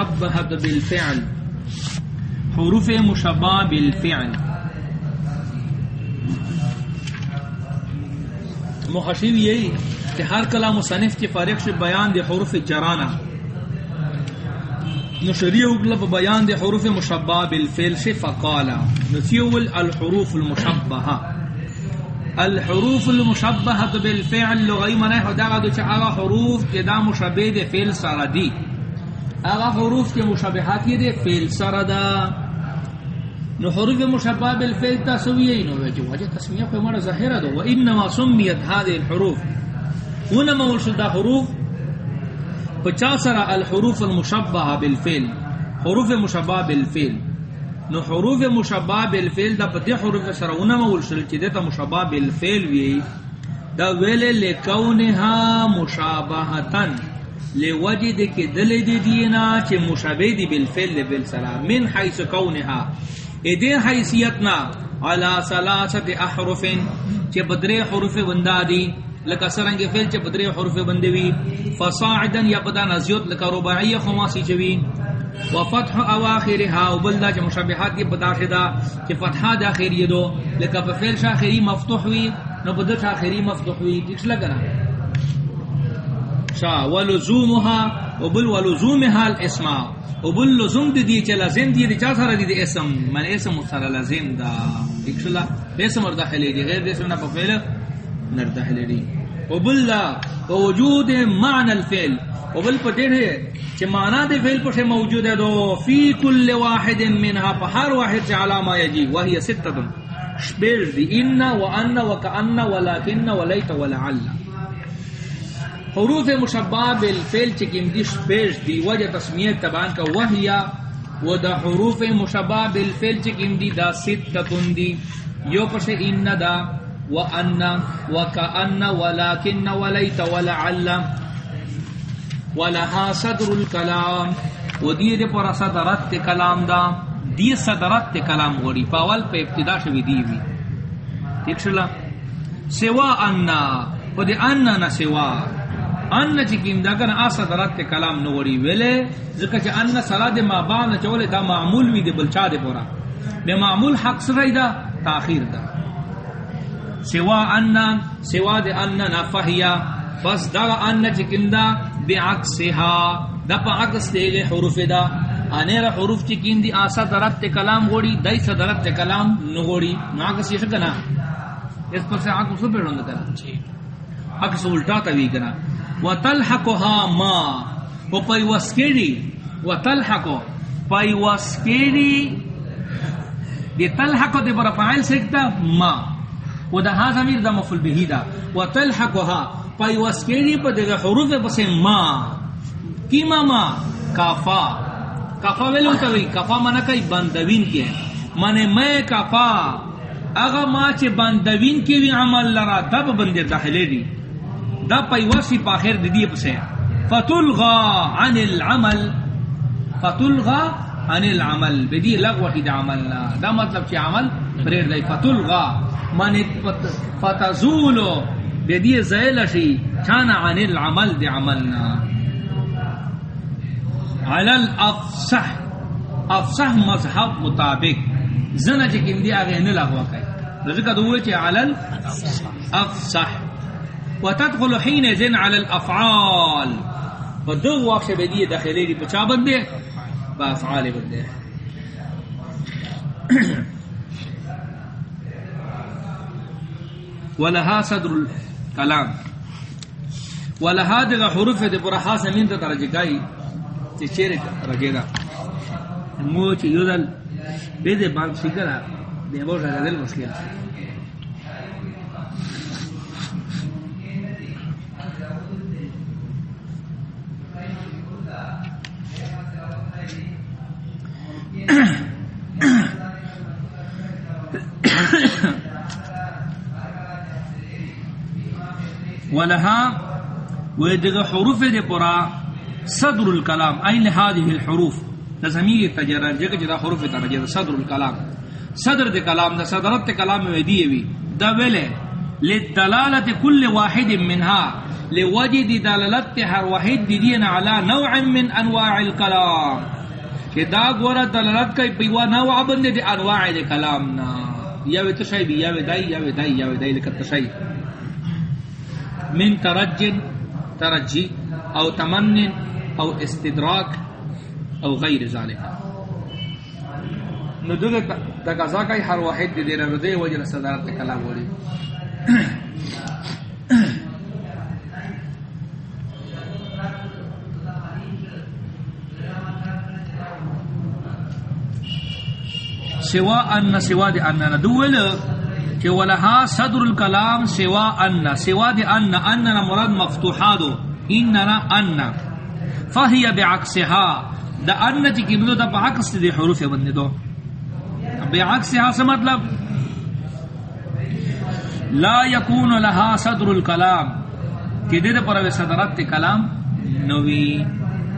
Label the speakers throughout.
Speaker 1: المشبهة بالفعل، حروف مشبهة بالفعل۔ محشیو یہی کہ ہر کلام مصنف کی فارغ سے بیان دے حروف جرانا۔ نشریع اگلب بیان دے حروف مشبہ بالفعل سے فقالا۔ نسیول الحروف المشبہ الحروف المشبہ بالفعل لغی منہ حداغ دو چاہا حروف کے دا مشبہ دے فعل سردی اغا حروف کے مشبہات یہ دے، فعل سردا. نو حروف مشبہ بالفعل تسویہ، نو وجہ جی وجہ تسمیہ کوئی مرا ظاہرہ دو. وانما سمیت هذه الحروف. ونما ورشد حروف پچاسرا الحروف المشبہ بالفعل؟ حروف مشبہ بالفعل. نو حروف مشبہ بالفعل دا پتی حروف سرا ونما ورشد چی دیتا مشبہ بالفعل وی. دا ویلے لکونها مشابہتن لوجد کے دل دی دینا چی مشابہ دی بالفعل بالسرا من حیث کونها ادے حیثیتنا علا سلاست احرف چی بدرے حروف بندادی لکا سرنگ فیل چی بدرے حروف بندوی فصاعدا یا پدا نزیوت لکا رباعی خماسی چوی وفتح اواخرها وبلدا چی مشابہات کی بداخدا چی فتحا داخری دو. لکا فیل شاخری مفتوح وی، نو بدر شاخری مفتوح وی. ٹکس لگنا شا ولزومها، وبل ولزومها الاسماء وبل لزوم دی دی چ لازم دی دی چا سره دی دی اسم. من اسم سره لازم دا. اکشلا اسم ور داخلي دی غیر اسم نہ بفعل نر داخلي دی وبل لا وجود معنى الفعل. وبل پتے ہے چ معنی دے فعل پٹھے موجود ہے دو فی کل واحد منها فہر واحد چ علامہ یجی، وهي سته شبیر دی ان وان وکان ولکن ولیت ولعل حروف مشبہ بالفعل چکم دی پیش دی، وجہ تسمیہ تبان کا وحیا، و دا حروف مشبہ بالفعل چکم دی دا ستتن دی۔ یو پس ان دا، و ان، و کان ولکن ولیت ولعل ولها صدر الكلام و دی دے پر صدرت کلام دا دی صدرت کلام غڑی پاول پہ ابتدا شوی دی وی۔ ٹھیک شلا؟ سوا ان، و دی ان نہ سوا۔ ان چکیم دا کنا آسا درات تے کلام نوڑی ویلے ذکر چا ان صلاة دے ما بانا چولے، دا معمول وی دے بلچا دے پورا۔ بے معمول حق سرائی دا، تاخیر دا۔ سوا ان، سوا دے ان نفہیا بس دا ان چکیم دا، بے عکسها دا پا عکس دے گے حروف دا۔ انیر حروف چکیم دی آسا درات تے کلام گوڑی دائی سا درات تے کلام نوڑی نو عکس یہ شکنا اس پر سے عکس سو پیڑھوں دا کنا۔ جی۔ عکس الٹا توی کنا۔ وتلحقها ما و پای وسکری وتلحق پای وسکری دی تلحق دی بر فاعل سکتا ما و ده ها ضمیر ده مفعول به ده وتلحقها پای وسکری په دغه حروف پس ما کیما ما ما کافا کافا ویلو ته وی، کافا معنی کوي بندوین کې معنی میں کافا اغه ما چې بندوین کې وی عمل لرا، دب بندر داخله دی۔ دا پیواسی پاخر دی دی پسے. فتلغا عن العمل. فتلغا عن العمل. بدی لغوہ دا عمل دا مطلب چی عمل؟ پریر دی فتلغا. من فتزولو. بدی زیلشی چانا عن العمل دی عملنا علی الافصح افصح. مذہب مطابق. زنہ چکم دی آگے نلغوہ کئی. رزقہ دوئے چی علی الافصح وتدخل حين زين على الافعال فدو واقع بدی داخلی دی پچا بندے با افعال بندے ولها صدر الكلام ولها دغ حروف د پر خاص من ته درجه گئی چې چیرې رګیدا مو چې یودل به دې باندې شکر دی مو راځل مشکل ولها ويدغ حروف دي پورا صدر الكلام. اين هذه الحروف؟ نظمیر تجرر جگہ جدا حروف درجہ صدر الكلام. صدر دے کلام دا صدرت کلام میں دی وی دا ویلے لدلالت کل واحد منها. لوجد دلالت ہر واحد دی دین علی نوع من انواع الکلام کہ دا گورا دلالت کئی پیوا نہ نوع بند دی انواع دی کلام نا۔ یا وی تشای بی یا وی دائی، یا وی دائی، یا وی دائی لکت تشای من ترجن، ترجی، او تمن او استدراک، او غیر ذالک۔ نو دغه د غزا کوي هر واحد دی نه دی وجه صدارت کلام وری سوا ان، سوا دی ان. ندول کہ ولها صدر الكلام سوا ان. سوا دی ان. ان مراد مفتوحات اننا ان. فهي بعكسها دا ان چ کی بدو دا بعکس دی حروف بند دو بعکسها سے مطلب؟ لا يكون لها صدر الكلام کہ دے دے پر صدرت کلام نوی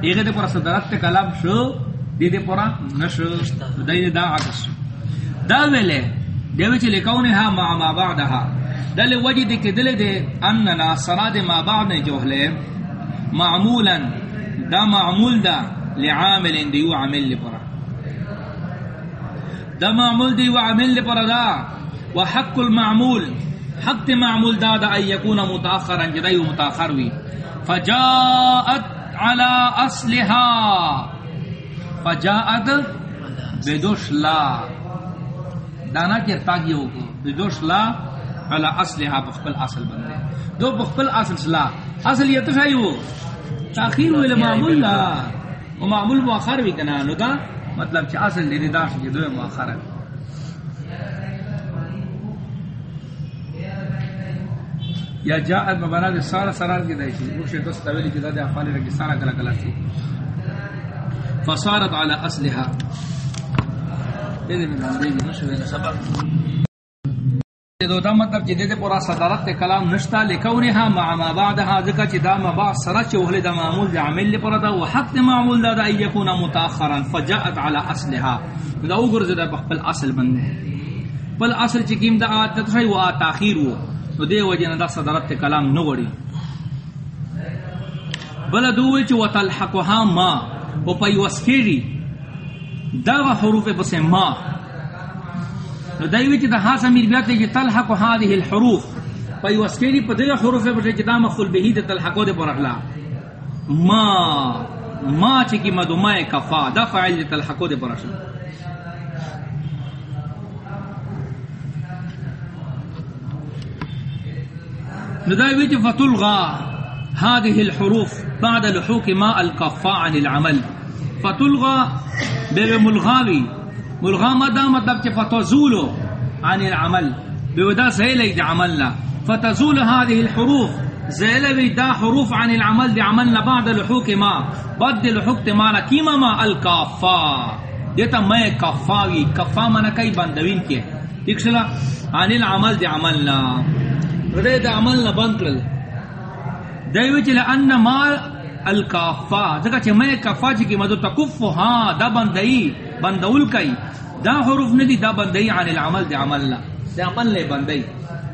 Speaker 1: ایگے دے پر صدرت کلام شو دی دے پورا نشو دای دا عکس شو. دا ویلے دیو چ لکونها مع ما بعدها. دل وجد کہ دل دے اننا صراد ما بعد جو ہے معمولا. دا معمول دا لعامل دیو عامل لپرا دا معمول دیو عامل لپرا دا وحق المعمول. حق معمول دا دا ان يكون متاخرا جدای متاخر وی فجاءت على اصلها فجاءت بدوش لا دانا کے تاگی ہو کو بدوش لا علا اصلها بخبل اصل بندے دو بخبل اصل سلا اصل یہ تو ہو تاخیر ہوئے معمول لا۔ و معمول مؤخر بھی کنا۔ نو دا مطلب چھ اصل لیدی داشت کی دو مؤخر ہے یا جاءت مبانا دے سارا سرار کی دائشی وہ شیطو ستویلی کی دا دے افعالی رکی سارا کلا کلا سی فصارت على اصلها دو دا مطلب جدی دے پورا صدارت کلام نشتا لکونها مع ما بعدها ذکر چی دا ما بعد سرچ چی وحلی دا معمول دا عمل لی پورا دا وحق دا معمول دا دا یکون متاخرا فجاءت على اصلها دا او گرز دا بخبل اصل بندے بل اصل چی کیم دا آت تخی و آت تاخیر و تو دے وجہ دا صدارت کلام نوڑی بل دووی چی و تلحقها ما و پای وسکیری دا حروف بس ما نو دایوی چې د ها سمیر بیا ته چې تلحق هذه الحروف. پای وسکیری په دغه حروف بس چې دا مخل به د تلحقو د پرخلا ما ما چې کی مدومه کفا، دا فعل فاعل تلحقو د پرخلا نو دایوی چې فتلغا هذه الحروف بعد لحوق ما الكفا عن العمل. فتلغى بملغاوي ملغا مدا مطلب چ فتزول عن العمل. بے ودا بودا سهل عملنا فتزول هذه الحروف. زيل دا حروف عن العمل دي عملنا بعد لحوق ما. بعد لحوق ما كيما ما؟ الكفا دیتا میں کفاوی. کفا منا کئی بندوین کے ٹھیک چلا عن العمل دي عملنا ردے دا عملنا بند کرل دیو چل ان ما الکافا ذکا چھ میں کفا چھ کی مدو تکف ہاں دا بندئی بندول کئی دا حروف ندی دا بندئی عن العمل دی عمل لا دا عمل لے بندئی.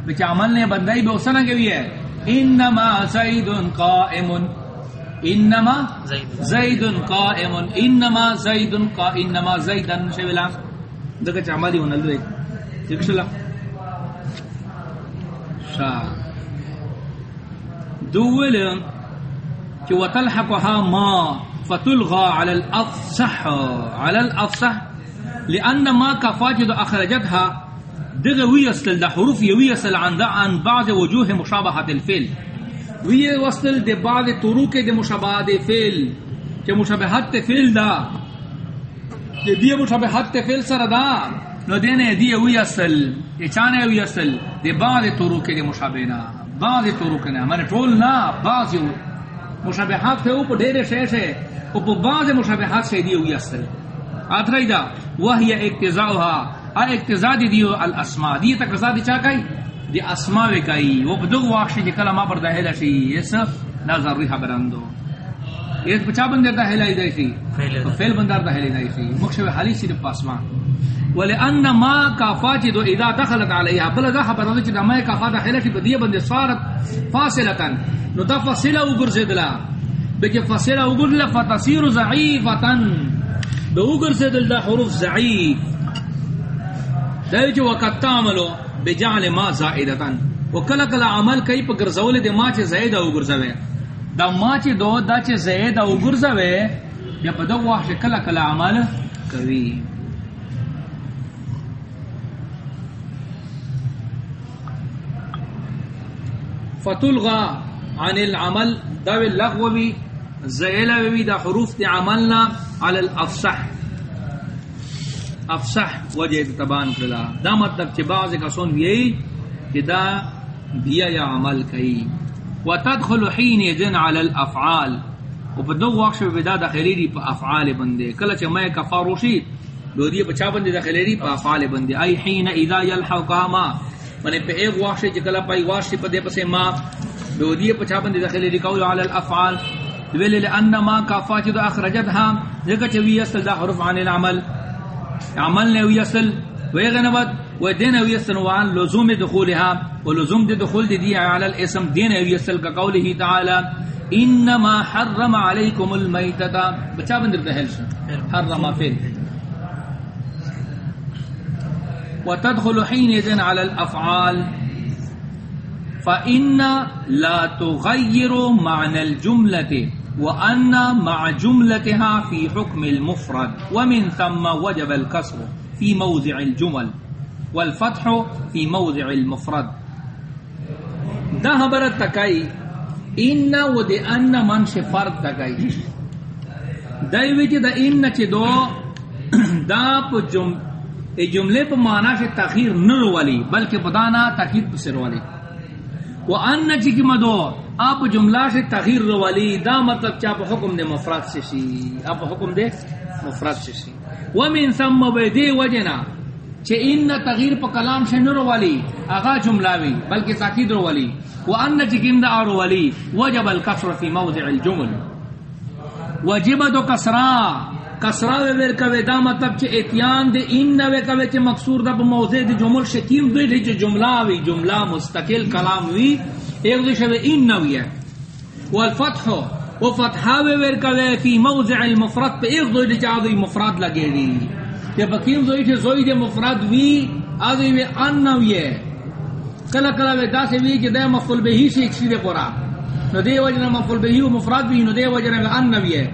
Speaker 1: بچ عمل نے بندئی بے اسنا کے بھی ہے انما زید قائم. انما زید قائم. انما زید قا انما زیدن. شویلا ذکا چھ عملی ونل دے ٹھیک شلا شاہ دول کہ وتلحقها ما فتلغى على الافصح على الافصح لان ما كفاجد اخرجتها دغوي اصل ده حروف يوي اصل عن عن بعض وجوه مشابهه الفعل وی وصل دے بعض طرق دے مشابہت فعل کہ مشابہت فعل دا کہ دی مشابہت فعل سر دا، نو دینے دی وی اصل اچانے وی اصل دے بعض طرق دے مشابہنا، بعض طرق نے ہمارے ٹول نہ بعض مشابہات تھے اوپر ڈھیر شیش ہے اوپر بعض مشابہات سے دی ہوئی اصل۔ آترائی دا وہی اقتضاؤها ا اقتضاء دی دیو الاسماء۔ دی تقضا دی چا کئی دی اسماء وی کئی وہ بدو واخش دی کلمہ پر دہلا شی اس نظر ری خبرندو یہ بچا بندر دہلا دی سی۔ فعل بندر دہلا دی سی۔ مخشو حالی سی پاسمان ولان ما كفاجد اذا دخلت عليها۔ بل ذا خبر ذلك ما كفا دخلت بديه بند صارت فاصله نو دا فصله وګرځیدلا به چې فصله وګرځله فتصير ضعيفه دا وګرځیدل دا حروف ضعيف دا چې وقت تعملو بجعل ما زائده وکلا کلا عمل کوي په ګرځول د ما چې زائد او ګرځوي دا ما چې دو، دا چې زائد او ګرځوي یا په دغه وخت کلا کلا عمل کوي فتلغى عن العمل، دا اللغو بي زائل بي دا حروف دي عملنا على الافصح. افصح وجه تبان کلا. دا مطلب چې بعض کسون وی کہ دا بیا یا عمل کئی. وتدخل حين يدن على الافعال وبدو وقت بدا داخلي دی په افعال بندے کله چې میں کفاروشی دو دی بچا بندے داخلي دی؟ په افعال بندے اي حين اذا يلحق ما. من په ایک وقت چې کله پای واشي په دې پسې ما. دو دی بچا بندے داخلي دی؟ قول على الافعال. ویل لان ما کفات اخرجتها ذکر چې وی اصل دا حرف عن العمل. عمل نے وی اصل ویغنبت و دین او یسن وان لزوم دخولها. و لزوم دی دخول دی دی علی الاسم دین او یسل کا قوله تعالی، انما حرم علیکم المیتتا بچا بندر دہل شا حرم فیل. و تدخل حین دین علی الافعال. فإن لا تغير معنى الجملة وأن مع جملتها في حكم المفرد. ومن ثم وجب الكسر في موضع الجمل والفتح في موضع المفرد. دا خبر تکای. ان و د ان من ش فرد تکای. دای وچ د ان چ دو، دا په جم ای جمله په معنا ش تاخير والی بلکہ بدانا تاکید پر سر والی و ان چ کی مدو اپ جملہ ش تاخير والی دا مطلب چا په حکم د مفرد شي اپ حکم د مفرد شي ومن ثم بدی وجنا چه ان تغییر پا کلام سے نرو والی اغا جملاوی، بلکہ تاکید رو والی وان چکم جی دا آرو والی، وجب الکسر فی موضع الجمل. وجب دو کسرا کسرا ویر کوي دا مطلب چې اتیان دے ان نوے کوي چې مقصور دا په موضع دی جمل شکیم دوی دی چې جملہ وی، جملہ مستقل کلام وی، ایک دوی شوی ان نوی ہے. والفتح، و فتحہ ویر کوي فی موضع المفرد پہ ایک دوی دی چې مفرد لگے دی کہ بکیم زوئی چھے زوئی دے مفرد وی آدھوی وی ان نوی ہے کلا کلا وی دا سے وی کہ دے مفل بہی سے ایک شیدے پورا نو دے وجنہ مفل بہی و مفرد وی نو دے وجنہ وی ان نوی ہے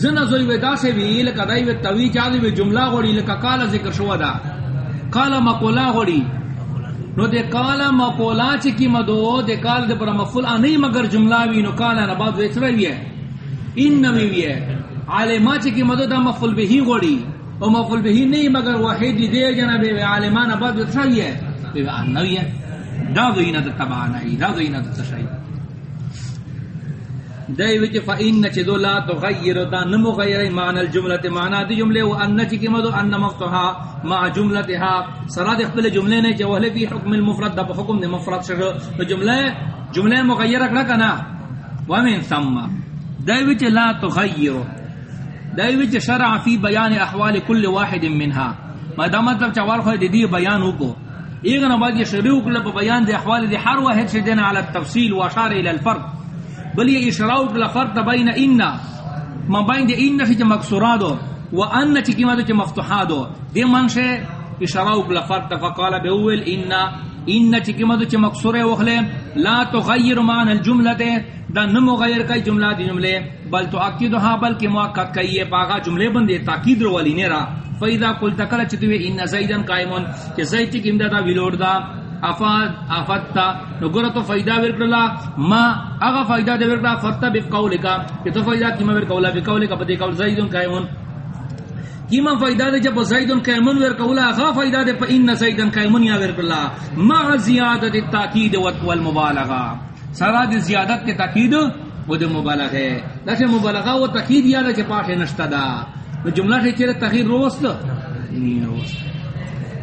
Speaker 1: زن زوئی وی دا سے وی لکا دائی وی توی چاہدوی وی جملہ غوڑی لکا کالا ذکر شوا دا کالا مقولا غوڑی نو دے کالا مقولا چکی مدو دے کالا دے پر مفل آنی مگر جملہ وی نو کالا نباد وی چرا وی ہے ان نوی وی ہے عالمہ چکی مدو دا مفل بہی غوڑی او مفعول به نہیں مگر واحد دے جناب عالمان بعد تشایع ہے. تو انوی ہے. دا وینا تبعنا دا وینا تشایع دای وچ فإن چدو لا تغیر، دا نمو غیر معنی الجملہ معنی دی جملے و ان چ کی مدو ان مقتها مع جملتها. سراد خپل جملے نے جو ہے فی حکم المفرد، دا حکم نے مفرد شر تو جملے جملے مغیر رکھنا کنا ومن ثم. دای وچ لا تغیر. دای وچ شرع فی بیان احوال کل واحد منها. ما دا مطلب چوال خو دی بیان وکو. ایک نہ بعد یہ شروع کل بیان دی احوال دی ہر واحد سے دینا علی التفصیل و اشار الى الفرق. بل یہ اشراء کل فرق بین ان. ما بین دی ان فی مکسورات و ان چ کیما دی مفتوحات دی من سے اشراء کل فرق فقال باول ان. ان چ کیما دی مکسور وخلے لا تغیر معنی الجملہ دا نمو غیر کئی جملہ دی جملے، بل تو اکید اکیدوها بلکہ موقع کئی یہ پاگا جملے بندے، تاکید رو والی نیرا۔ فیدا قل تکل چتوی ان زیدن قائمون کہ زید چک امدادا ویلوڑ دا، افاد افتا نو گرا تو فائدہ ورکلا ما اغا فائدہ دے ورکلا فرتا بقولکا کہ تو فائدہ کیما ورکولا بقولکا بدے قول زیدن قائمون۔ کیما فائدہ دے جب زیدن قائمون ورکولا، اغا فائدہ دے پا ان زیدن قائمون یا ورکلا ما زیادت التاکید والمبالغہ۔ سارا دی زیادت کے تاکید وہ دے مبالغ ہے۔ لیکن مبالغہ وہ تاکید یاد ہے کہ پاٹھے نشتا دا۔ جملہ سے چیرے تاکید روست۔ نہیں روست۔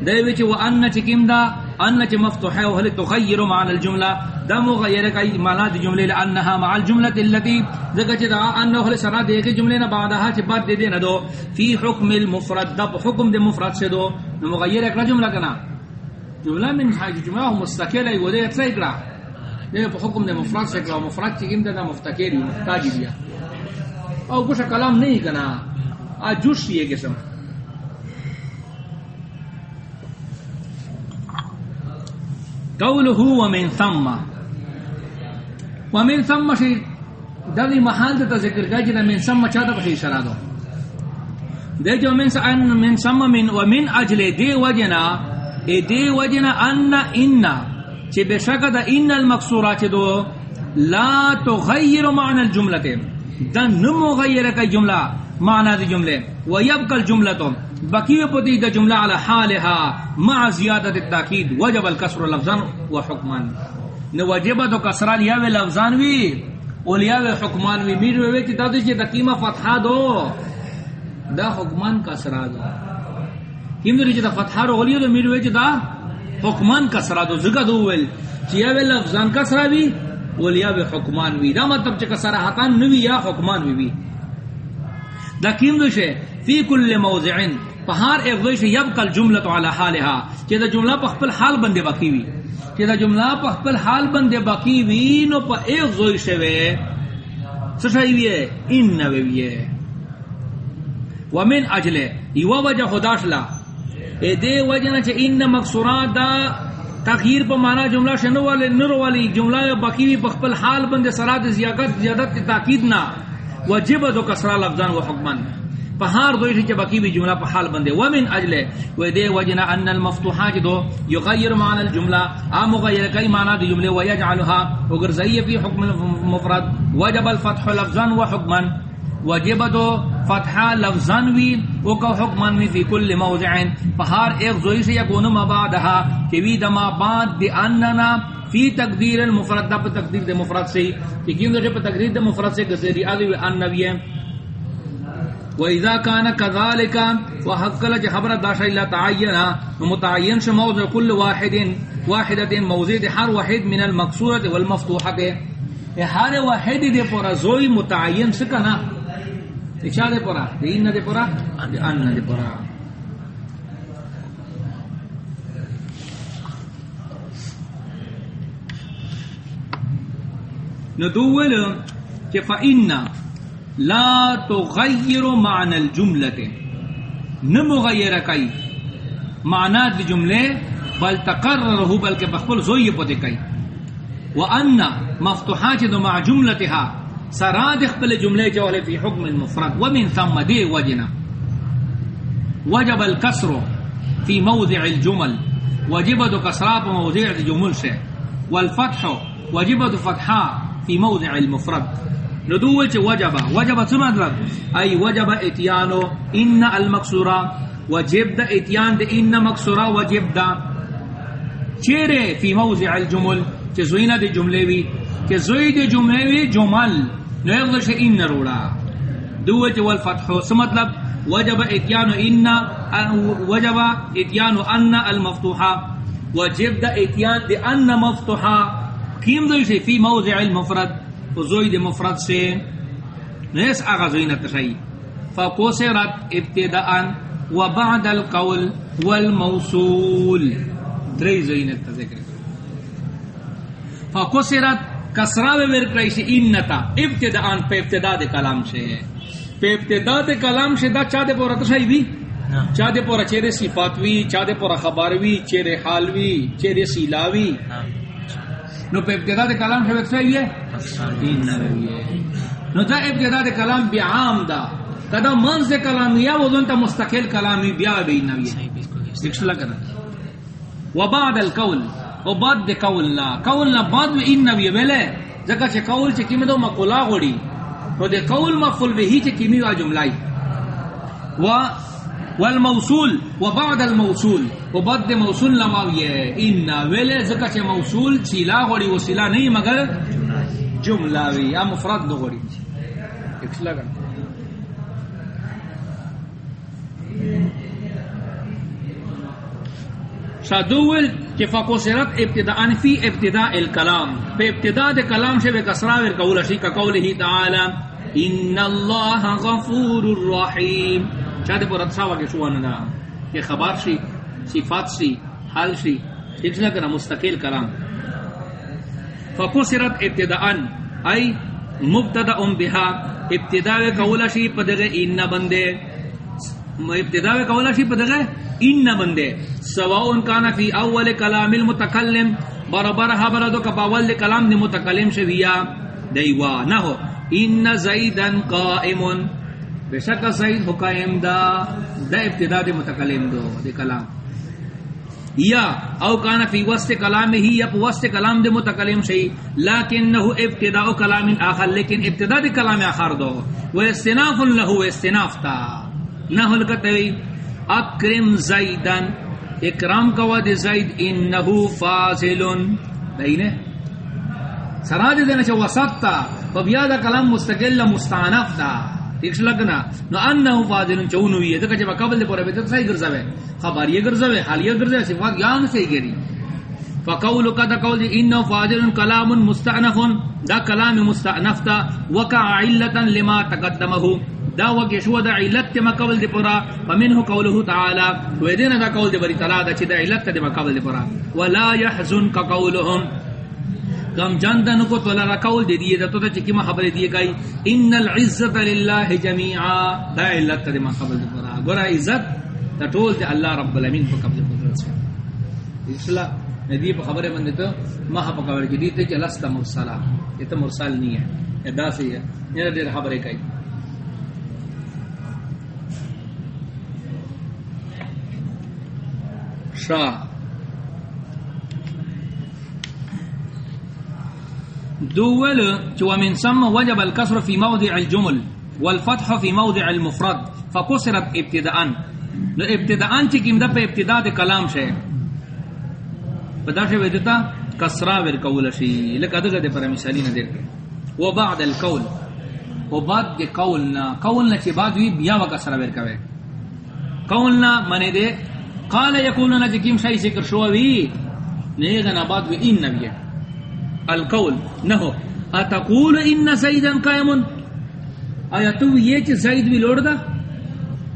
Speaker 1: دے وچ وہ ان چکم دا، ان چ مفتوح ہے وہ تغیر معنی الجملہ۔ دا مغیر کا معنی دی جملے لانها مع الجملہ التي ذکر دا انه سرا دے کے جملے نہ بعدها چ بعد دے دے نہ دو۔ فی حکم المفرد، دا حکم دے مفرد سے دو۔ مغیر ایک جملہ کنا۔ جملہ من حاجہ جملہ مستقل ہے، وہ دے ایک دے په حکم دے مفرد سے کلا مفرد چی کم دے مفتکر یو محتاجی دیا او کچھ کلام نہیں کنا آ جوش یہ قسم قوله ومن ثم ومن ثم شی دلی محال دے ذکر کا جنا من ثم چا دا بخی اشارہ دو دے جو من ثم من ثم من ومن اجل دے وجنا اے دے وجنا ان ان چ بے شک دا ان المقصورات دو لا تغیر معنی الجملہ دا نمو غیر کا جملہ معنی دی جملے. ويبقى الجملہ تو بقی پتی دا جملہ علی حالها مع زیادت التاکید. وجب الکسر لفظا و حکما. نو وجب تو کسرا لیا لفظان وی او لیا حکمان وی. میر وی چی تا چی تقیمہ فتحہ دو. دا حکمان کسرا دو. کیم دو چی تا فتحہ رو؟ لیا دو میر وی چی تا حکمان کسرا دو زگا دو ویل. چی یا وی لفظان کسرا وی او لیا حکمان وی. دا مطلب چی کسرا حتان نوی یا حکمان وی وی. دا کیم دو شے؟ فی کل موضعن پہار ایک دوش یبقى الجملة على حالها کہ دا جملہ پہ خپل حال بندے باقی وی. کہ دا جملہ پہ خپل حال بندے باقی وی، نو پہ ایک دوش وی سشائی وی ہے؟ ان نوی وی ہے. ومن اجلے. یو وجہ خداش لا اے دے وجہ نا چھے ان مقصورات دا تغییر پہ معنی جملہ شنو والے نرو والی جملہ باقی وی پہ خپل حال بندے سرات زیادت زیادت کی تاکید نا وجب دو کسرا لفظان و حکمان. پہار دوی چ باقی بھی جملہ پہ حال بندے. ومن اجل و دے وجنا ان المفتوحات دو یغیر معنی الجملہ. ام غیر کئی معنی دی جملے و یجعلها وگر زی فی حکم المفرد وجب الفتح لفظا و حکما وجب دو فتح لفظا وی، او کو حکما وی فی کل موضع پہار ایک زوی سے یکون ما بعدها کہ وی دما بعد باننا فی تقدیر المفرد، دا پا تقدیر دے مفرد سے کہ کیوں دے تقدیر دے مفرد سے کسی گزری ادی ان نبی وإذا كان كذلك، وحق لك خبر داشا إلا تعينا ومتعين موضع كل واحد واحدة موزيد حر واحد من المقصورة والمفتوحة حر واحد دي پورا زوي متعين سکنا اچھا دے پورا دے ان دے پورا دے ان دے پورا ندول کہ فإنّا لا تغیر معنی الجملت نمغیر کئی معنی دی جملے بل تقررہو بلکہ بخبل زوئی پتے کئی وَأَنَّ مفتوحات دو مع جملتها سراد اخبل جملے جوالے فی حکم المفرد. ومن ثم دی وجنا. وجب الكسر في موضع الجمل. وجب دو كسراب موضع الجمل سے. والفتح وجب دو فتحا في موضع المفرد. ندول چ وجبا وجبا څه مطلب؟ ای وجبا اتیانو ان المقصورا. وجب د اتیان د ان مقصورا وجب دا چیرے فی موضع الجمل؟ چ زوینا د جملے وی چ زوی د جملے وی جمل، نو یو ان روڑا۔ دو چ والفتح څه مطلب وجب اتیانو ان وجبا اتیانو ان المفتوحه وجب د اتیان د ان مفتوحه کیم دو ش فی موضع المفرد زوی زوید مفرد سے۔ نیس آغا زوینت تشائی۔ فقصرت ابتداء وبعد القول والموصول۔ دری زوینت ذکر فقصرت کسرا ورکرائی سے انتا ابتداء پہ ابتداء دے کلام سے پہ ابتداء دے کلام سے دا چاہ دے پورا تشائی بھی؟ چاہ دے پورا چیرے صفات وی چاہ دے پورا خبر وی چیرے حال وی چیرے سیلاوی نو پہ ابتدا دے کلام سے وقت ہے؟ نو دا ابتدا دے کلام بی عام دا۔ کدا منز دے کلام یا وہ دونتا مستقل کلامی بیا بی نوی سکش لگا دا۔ وبعد القول۔ وبعد دے قول لا قول لا بعد و این نوی بلے زکا چھے قول چھے کمی دو مقولا غوڑی تو دے قول مفل بہی چھے کمی وا جملائی و والموصول وبعد الموصول وبعد موصول لما یہ ان ویلے زکہ چ موصول سیلا غڑی وسیلا نہیں مگر جملہ وی یا مفرد دو غڑی ایک لگا شادول کہ فقصرت ابتداء فی ابتداء الكلام پہ ابتداء دے کلام سے کسرا ور قول شی کا قوله تعالی ان اللہ غفور الرحیم چاہتے پر اتسا وگے شو اننا کہ خبر شی صفات شی حال شی ٹھیک نہ کرنا مستقل کلام فقصرت ابتداء ای مبتدا بها ابتداء قولا شی پدغه ان بندے ابتداء قولا شی پدغه ان نہ بندے سواء کان فی اول کلام المتکلم برابر خبر دو کپاول کلام دی متکلم شویا. دیوا، نہ ہو. ان زیدن قائم بے شک زید قائم دا دا ابتداء دی متکلم دو، دی کلام. یا، او کان فی وسط کلام ہی، یا وسط کلام دے متکلم شئی. لیکنہ ابتداء کلام آخر، لیکن ابتداء دے کلام آخر دو. و استناف لہو، استناف تا. نہ ہلکتوی اکرم زیدن اکرام کوا دے زید انہو فازلن دینے سرا دے دینا چا وسط تا فبیادہ کلام مستقل، مستعنف دا۔ ٹھیک لگنا۔ نو انه فاضل چونو یہ تو کہ قبل دے پورے بیت صحیح گرزاوے خبر یہ گرزاوے حالیہ گرزاوے صفات یان سے گری۔ فقول قد قول انه فاضل كلام مستأنف دا کلام مستأنف تا وقع علتا لما تقدمه دا وقع شو دا علت ما قبل دی پورا، فمنه قوله تعالى ودین دا قول دی بری تعالی دا چ دا علت دی ما قبل دی پورا. ولا يحزن قولهم. کم جاندن کو تو لگا کول دے دیے تو تے کی ما خبر دی گئی ان العزت للہ جميعا دا علت تے ما خبر دی پورا. گورا عزت دا ٹول تے اللہ رب العالمین کو قبض قدرت سے. اسلا ندی پر خبر بندے تو ما خبر کی دی تے جلست مرسلا. یہ تو مرسل نہیں ہے. ادا سے ہے. یہ دیر خبر ہے شاہ۔ دول جو من ثم وجب الكسر في موضع الجمل والفتح في موضع المفرد فكسرت ابتداء نو ابتداء چ کیم د په ابتداء د کلام شه پدا شه ودتا کسرا ور کول شي لکه دغه د پر مثالی نه درک و بعد القول، و بعد د قولنا قولنا چې بعد وی بیا و کسرا ور کوي قولنا منه ده قال يكوننا جکیم شای ذکر شو وی نه بعد وی ان نبی القول نہ اتقول ان زیدا قائم؟ آیا تو یہ کہ زید بھی لوڑ دا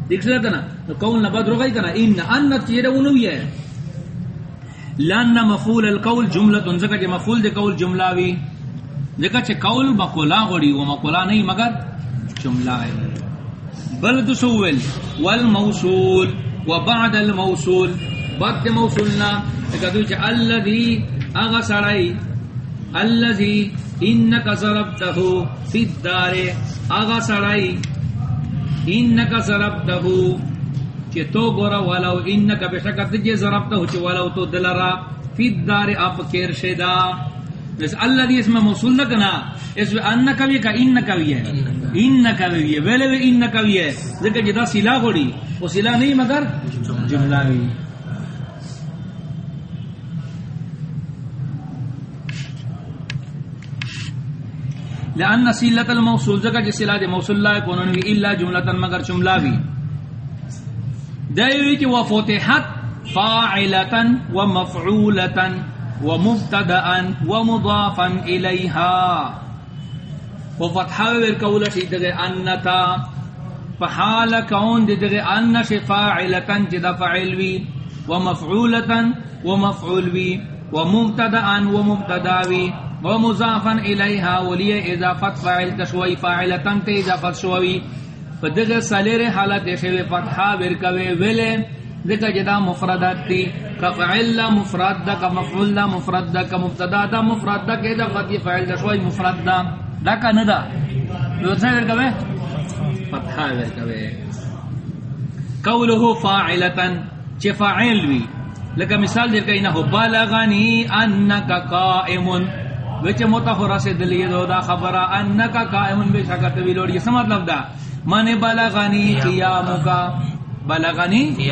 Speaker 1: دیکھ سکتا نا قول نہ بعد رغی کنا ان ان تیرا ونو یہ لان مفعول القول جملہ زکا کہ مفعول دے قول جملہ وی زکا چ قول مقولا غڑی و مقولا نہیں مگر جملہ ہے بل تسول والموصول. وبعد الموصول. بعد موصولنا کہ تو الذي اغسرائی الذي انك ضربته في الدار اغا سڑائی انك ضربته کہ تو گورا ولو انك بشکت جے ضربته چ ولو تو دلرا في الدار اپ کیر شدا اس الذي اسم موصول لگنا اس انك بھی کا انك بھی ہے؟ انك بھی ہے. ویلے انك بھی ہے. لیکن جدا سلا گوڑی وہ نہیں، مگر جملہ بھی لان سیلت الموصول زکا جس سلا دے موصول لا کونن وی الا جملہ مگر جملہ وی دیوی کی وفتحت فاعلتا ومفعولتا ومبتدا ومضافا الیها وفتح ور کولا دے، انتا فحال کون دے دے ان شفاعلتا جدا فاعل وی ومفعولتا ومفعول وی ومبتدا ومبتدا وی ومضافا الیها ولی اضافت فاعل تشوی فاعلتن تے اضافت شوی فدغه سالره حالت شوی فتحا ورکوي ویلے ذکر جدا مفردات تی کفعل مفرد دا کمفعول دا مفرد دا کمبتدا دا مفرد دا کہ اضافت فاعل تشوی مفرد دا. دا کا ندا دوسرا ورکوي قوله فاعلتن چه فاعل وی۔ مثال در کئی نہ بلغنی انک قائم وچ متفرا سے دلی دو دا خبر انک قائم بے شکت وی لوڑی۔ مطلب دا؟ من بلغنی کا بلغنی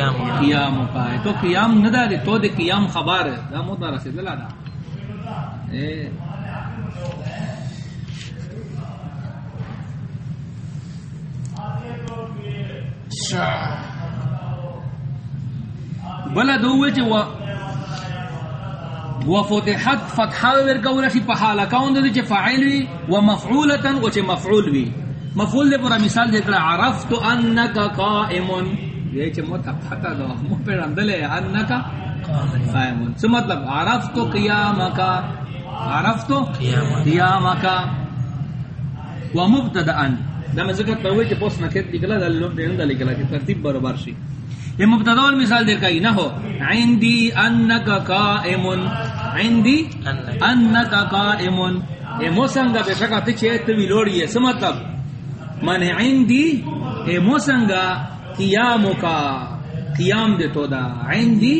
Speaker 1: کا تو قیام نہ دے تو دے قیام خبر۔ دا متفرا سے دلا دا۔ اے۔ بلا وفتحت فتحا ور په کون چې فاعل او چې مفعول مفعول دې پر مثال دې کړه عرفت انک قائم۔ یہ چې متفتا دو مو پر اندل انک قائم۔ څه مطلب عرفت عرفت ومبتدأ دا میں ذکر کروئی کہ پوس نکت لکلا دا لون دین دا لکلا کہ ترتیب برابر شی یہ مبتدا والمثال دیر کئی نہ ہو عندی انکا قائم عندی
Speaker 2: انک.
Speaker 1: انکا قائم اے موسنگا بے شکا تچے توی لوڑی ہے سمطلب من عندی اے موسنگا قیامکا قیام دے تو دا عندی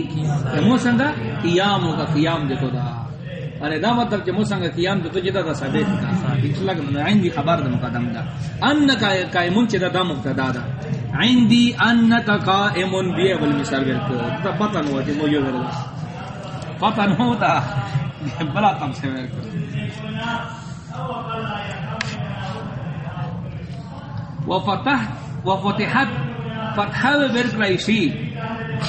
Speaker 1: اے موسنگا قیامکا قیام دے تو دا ارے دا مطلب کہ موسنگا قیام دے تو جدا دا ثابت دا اطلاق من عندی خبر دا مقدم دا۔ انکا قائمون چدا دا مقتدا دا۔ عندي عندی انکا قائمون بیا بالمثال برکو دا پتن ہوا جی چی موجو بردا پتن ہوتا بلا تم سے برکو وفتح وفتحت فتحة بركليشي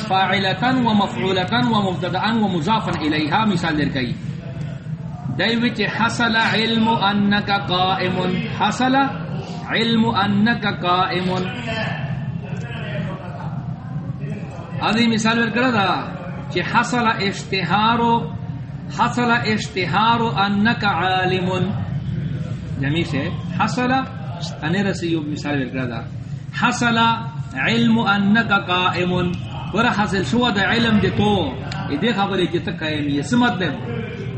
Speaker 1: فاعلة ومفعولة ومبتدأ ومضافا إليها مثال دركي دايوچ حصل علم أنك قائم حصل علم أنك قائم هذه مثال بركلا دا چه حصل اشتهار حصل اشتهار أنك عالم جميل سے حصل انے رسی مثال ورکڑا دا حصل علم انک قائم ور حاصل شو دا علم دے تو ای دے خبر کی تک قائم یہ سمت دے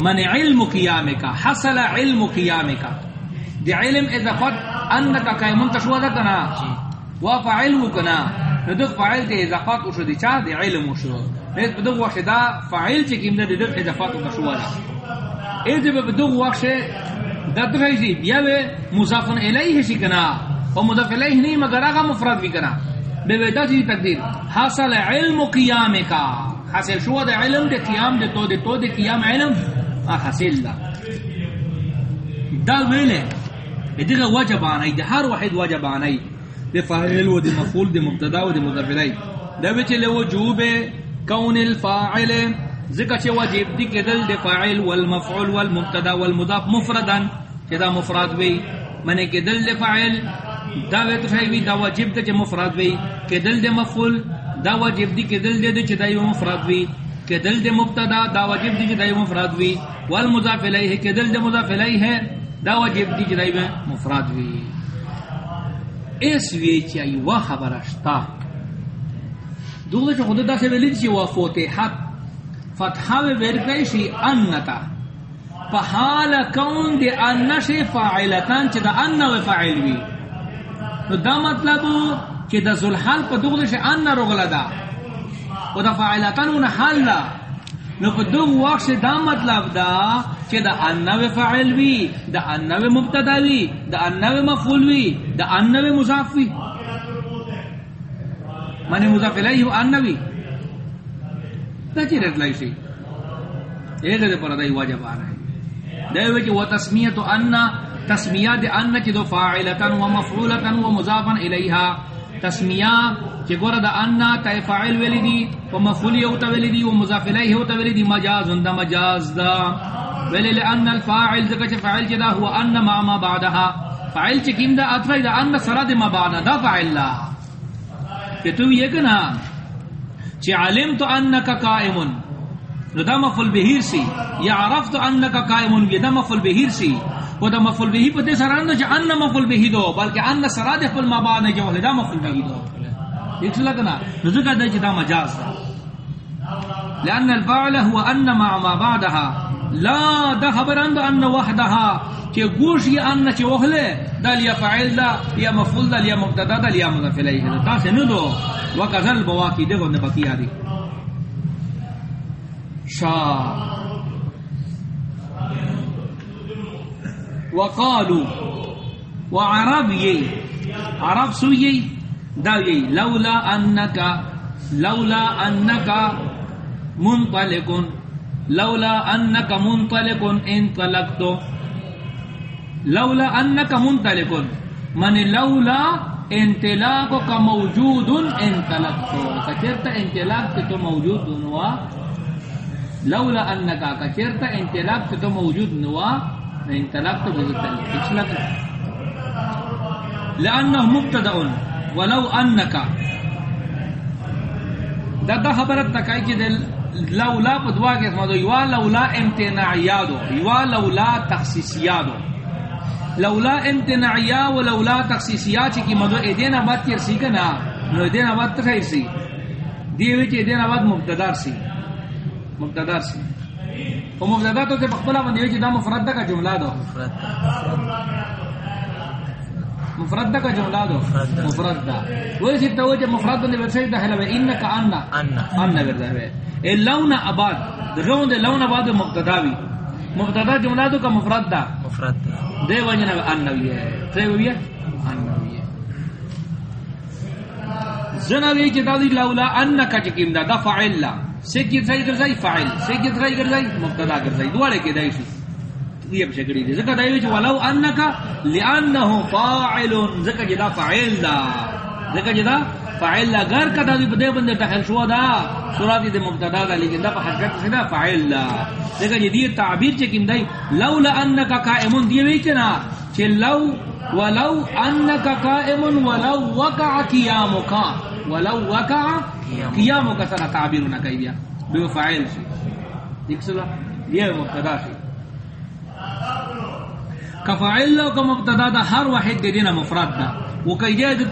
Speaker 1: من علم قیامک حصل علم قیامک دی علم اذا قد انک قائم تشوا دا کنا وا فعل کنا ندو فاعل کے اضافات وشو دی چا دی علم وشو نیس بدو وشدا فاعل چ کیم دے دی اضافات وشو دا. اے دے بدو وشے دد رہی بیا وے مضافن الیہ شی کنا. او مضاف الیہ نہیں مگر اگا مفرد بھی کنا. بے ودا جی تقدیر. حاصل علم قیام کا حاصل شو دے علم دے قیام دے تو دے تو دے قیام علم. آ حاصل دا دا ویلے ادھر واجب آنائی دے ہر واحد واجب آنائی دے فاعل و دے مفعول دے مبتدا و دے مضاف الیہ دا وچ لے وجوب کون الفاعل. ذکر چه واجب دی کدل دی فاعل والمفعول والمبتدا والمضاف مفردا. کدا مفرد وی من کدل دی فاعل، دا وی تو وی دا واجب تے مفرد وی کدل دی مفعول، دا واجب دی کدل دی چ دای مفرد وی کدل دی مبتدا دا واجب دی چ دای مفرد وی، والمضاف الیہ کدل دی مضاف الیہ ہے، دا واجب دی چ دای مفرد وی۔ اس وی چای وا خبر اشتا۔ دوغه چ خود دا سے ویلی چی وا فتحت فتحہ و ورکیشی انتا۔ فحال کون دی انشی فاعلتان چی دا ان و فاعل وی۔ تو دا مطلب چی دا زلحال پا دغلش ان رغل دا و دا فاعلتان اون حال دا نو پا دغ وقت دا مطلب دا چی دا ان و فاعل وی دا ان و مبتدا وی دا ان و مفعول وی دا ان و مضاف وی منی مضاف الیہ ان وی دا چی رت لائی سی ایک دے پر دائی واجب آ رہا ہے دے وچ و تسمیت ان تسمیہ دے ان چ دو فاعلتا و مفعولتا و مضافا الیہا تسمیہ چ گور دا ان تا فاعل ویلی دی و مفعول یو تا ویلی دی و مضاف الیہ ہو تا ویلی دی مجاز دا مجاز دا۔ ویلی لان الفاعل ذکر چ فاعل چ دا، ہوا ان ما ما بعدها فاعل چ کیم دا اطفا دا ان سرا دے ما بعد دا فاعل لا۔ کہ تو یہ کنا چ علمت انک قائم نو دا مفعول بهیر سی۔ یا عرفت انک قائم یہ دا مفعول بهیر سی۔ و دا مفعول به پتے سره نہ چ ان مفعول به دو، بلکہ ان سرا دے فل مبا نے جو دا مفعول به دو۔ ایک لگنا نذکر دا چ دا مجاز دا۔ لان الفاعل هو ان مع ما بعدها، لا دا خبر اند ان وحدها کہ گوش یہ ان چ وہلے دا لیا فاعل دا یا مفعول دا، لیا مبتدا دا، لیا مضاف الیہ دا۔ سے نو دو وکذل بواقی دیکھو نے بقیہ دی شاہ وقالو وعرب یہ عرب سو یہ دا یہ لولا انکا لولا انکا منطلقن لولا انکا منطلقن انطلقتو لولا انکا منطلقن من لولا انطلاق کا موجود انطلقتو کچرتا انطلاق تو موجود نوا. لولا انکا کچرتا انطلاق تو موجود نوا. انطلاق تو بزرتا اچلق لانه مبتدا ولو انکا دا دا خبرت تکای چې دل لولا په دوا کې اسمه یوا لولا امتناعیادو یوا لولا تخصیصیادو لولا امتناعیا و لولا تخصیصیا چې کی مدو اېدین آباد کې سی کنا نو اېدین آباد ته سی۔ دی وی چې اېدین آباد مبتدا سی۔ مبتدا سی۔ او مبتدا ته په خپل باندې چې دا مفرد کا جمله ده؟ مفرد کا جملہ دو مفرد دا وہ سی تو جو مفرد نے ویسے دا ہے انک ان
Speaker 2: ان
Speaker 1: وردا ہے اے لون اباد. درون دے لون اباد مبتدا وی مبتدا جملہ دو کا مفرد دا
Speaker 2: مفرد
Speaker 1: دے وجہ نہ ان وی ہے تے وی ہے ان وی ہے زنا وی کہ دا لولا انک چکیم دا دا فاعل لا سکی تھئی کر زئی فاعل. سکی تھئی کر زئی مبتدا کر زئی دوڑے کے دای شو. یہ بشکری دی. زکہ دایو چ ولو انک لانه فاعل زکہ جدا فاعل دا. زکہ جدا فاعل لا غیر کدا دی بدے بندے تخل شو دا سورات دی مبتدا دا. لیکن دا حقیقت سے دا فاعل دا. زکہ جدی تعبیر چ کیم دای لولا انک قائم دی وی چنا چ لو، ولو انک قائم ولو وقع قیامک ولو وقع قیامک سر تعبیر نہ بے فاعل سی دیکھ سلا یہ مبتدا سی کفاعل لو کا مبتدا دا ہر واحد دے دینا مفرد دا. وہ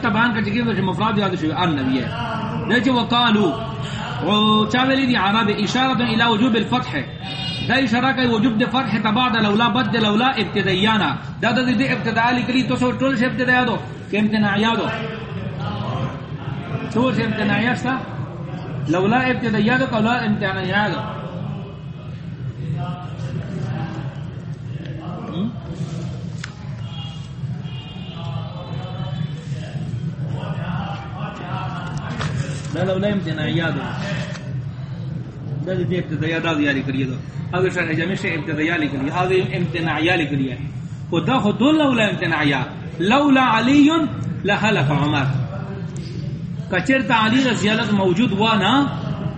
Speaker 1: تبان کا چکی وجہ مفرد یاد شو ان نبی ہے. دیکھے وقالو. و چاولی دی عرب اشارت الى وجوب الفتح. دا اشارہ کئی وجوب دے فتح تبعد لولا بد لولا ابتدایانا دا دا دے ابتداء لکلی تو سو ٹول سے ابتداء دو. کہ امتناع یادو تو سے امتناع یاستا لولا ابتداء دو لولا امتناع یادو دا لولا امتناعیات دا دی ابتدائی دا دیاری کریے دو اگر شرح جمعی سے ابتدائی لکھ اگر امتناعیات لکھ خدا خود لولا امتناعیات لولا علی لحلف عمر کچرتا علی رضی اللہ موجود وانا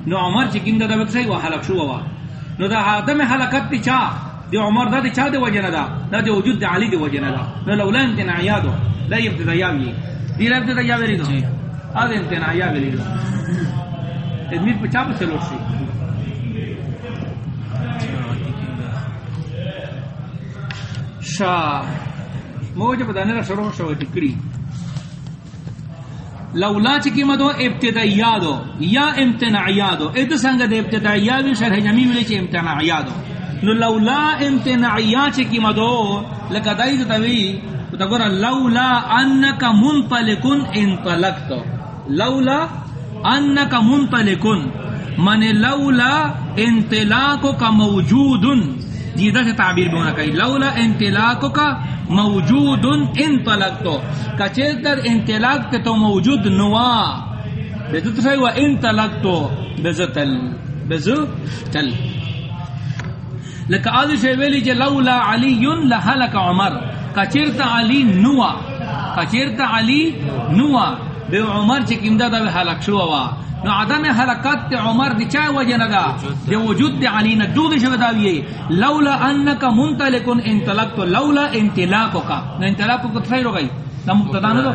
Speaker 1: نو عمر چکم دا دا بکسی و حلق شو وا نو دا آدم حلقت تی چا؟ دی عمر دا چا دی وجن دا دا دی وجود دی علی دی وجن دا نو لولا امتناعیات دا ابتدائی دی ابتدائی ویری دو اد امتناعیا ویلی دو ادمی پچا پہ چلو سی شاہ موجہ بدانے را شروع شروع تکری لولا چکی مدو ابتدائیادو یا امتناعیادو اد سنگ دے ابتدائیادو شرح جمی ملی چی امتناعیادو نو لولا امتناعیا چکی مدو لکہ دائی تاوی تو گورا لولا انکا منطلقن انطلقتو. لولا انکا منطلقن، من لولا انطلاقو کا موجودن. جیدہ سے تعبیر بونا کئی لولا انطلاقو کا موجود موجودن انطلقتو۔ کچھر در انطلاق کے تو موجود نوا۔ بزت سے و انطلقتو۔ بزتل بزتل لکہ آدھو شیویلی جے لولا علی لحلق عمر۔ کچرتا علی نوا۔ کچرتا علی نوا۔ بے عمر چکم دا دا حلق شو وا نو عدم حلقات تے عمر دی چا وجہ ندا. دے وجود دے علی ندو دے شو داویے لولا انکا منطلقن انطلقت لولا انطلاقو کا نو تخیر ہو گئی. نا مقتدا ندو